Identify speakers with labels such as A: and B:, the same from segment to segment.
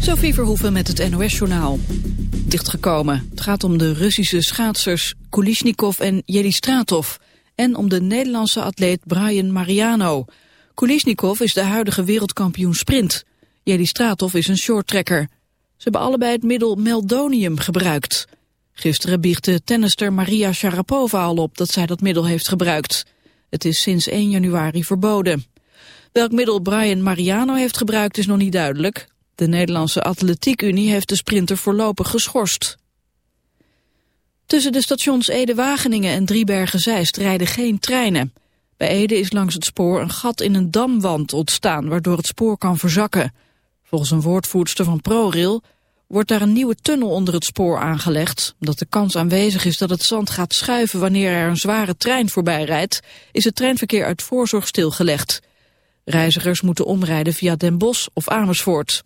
A: Sophie Verhoeven met het NOS-journaal. Dichtgekomen. Het gaat om de Russische schaatsers Kulishnikov en Jelistratov... en om de Nederlandse atleet Brian Mariano. Kulishnikov is de huidige wereldkampioen sprint. Jelistratov is een shorttrekker. Ze hebben allebei het middel meldonium gebruikt. Gisteren biechtte tennister Maria Sharapova al op dat zij dat middel heeft gebruikt. Het is sinds 1 januari verboden. Welk middel Brian Mariano heeft gebruikt is nog niet duidelijk. De Nederlandse Atletiekunie heeft de sprinter voorlopig geschorst. Tussen de stations Ede-Wageningen en Driebergen-Zeist rijden geen treinen. Bij Ede is langs het spoor een gat in een damwand ontstaan... waardoor het spoor kan verzakken. Volgens een woordvoerster van ProRail wordt daar een nieuwe tunnel onder het spoor aangelegd. Omdat de kans aanwezig is dat het zand gaat schuiven wanneer er een zware trein voorbij rijdt... is het treinverkeer uit voorzorg stilgelegd. Reizigers moeten omrijden via Den Bosch of Amersfoort.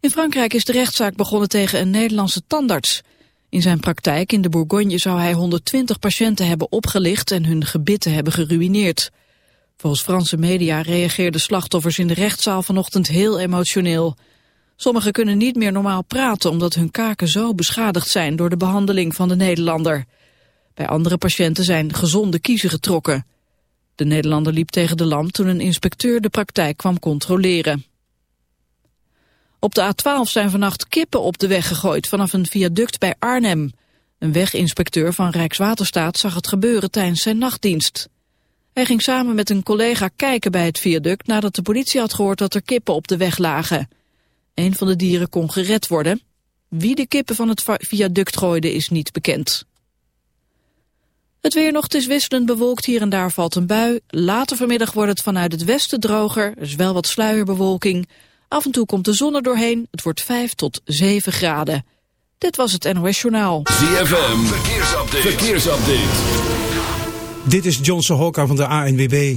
A: In Frankrijk is de rechtszaak begonnen tegen een Nederlandse tandarts. In zijn praktijk in de Bourgogne zou hij 120 patiënten hebben opgelicht en hun gebitten hebben geruineerd. Volgens Franse media reageerden slachtoffers in de rechtszaal vanochtend heel emotioneel. Sommigen kunnen niet meer normaal praten omdat hun kaken zo beschadigd zijn door de behandeling van de Nederlander. Bij andere patiënten zijn gezonde kiezen getrokken. De Nederlander liep tegen de lamp toen een inspecteur de praktijk kwam controleren. Op de A12 zijn vannacht kippen op de weg gegooid vanaf een viaduct bij Arnhem. Een weginspecteur van Rijkswaterstaat zag het gebeuren tijdens zijn nachtdienst. Hij ging samen met een collega kijken bij het viaduct nadat de politie had gehoord dat er kippen op de weg lagen. Een van de dieren kon gered worden. Wie de kippen van het viaduct gooide is niet bekend. Het weer nog, het is wisselend bewolkt, hier en daar valt een bui. Later vanmiddag wordt het vanuit het westen droger, er is wel wat sluierbewolking. Af en toe komt de zon er doorheen, het wordt 5 tot 7 graden. Dit was het NOS Journaal.
B: ZFM, verkeersupdate. verkeersupdate.
C: Dit is Johnson Hokka van de ANWB.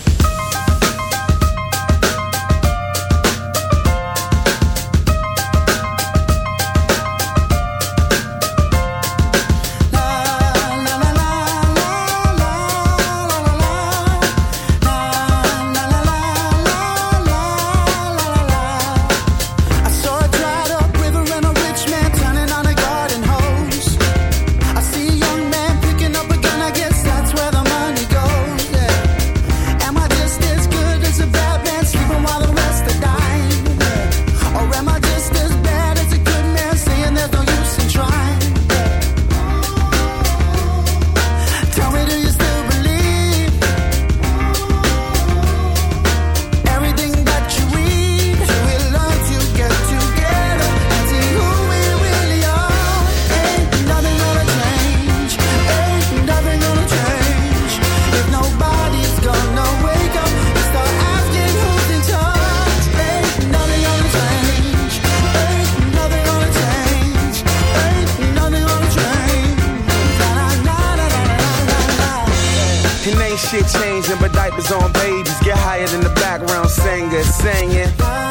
D: Singing.
E: saying.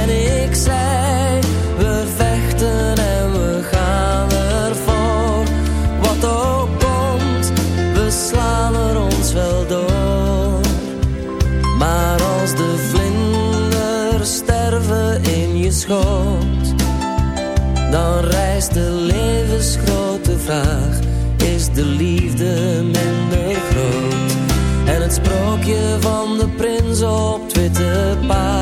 F: En ik zei, we vechten en we gaan ervoor. Wat ook komt, we slaan er ons wel door. Maar als de vlinders sterven in je schoot, dan reist de levensgrote vraag: is de liefde minder groot? En het sprookje van de prins op het witte paard?